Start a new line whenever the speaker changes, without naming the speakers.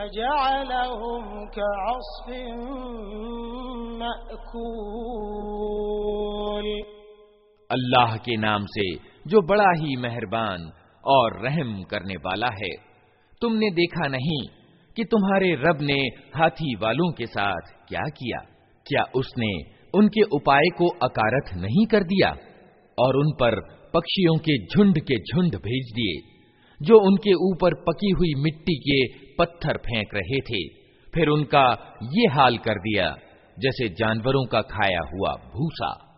फजअलहुम कअस्फिन मअकूल
अल्लाह के नाम से जो बड़ा ही मेहरबान और रहम करने वाला है, तुमने देखा नहीं कि तुम्हारे रब ने हाथी वालों के साथ क्या किया? क्या उसने उनके उपाय को अकारथ नहीं कर दिया और उन पर पक्षियों के झुंड के झुंड भेज दिए? जो उनके ऊपर पकी हुई मिट्टी के पत्थर फेंक रहे थे। फिर उनका ये हाल कर दिया, जैसे जानवरों का खाया हुआ भूसा।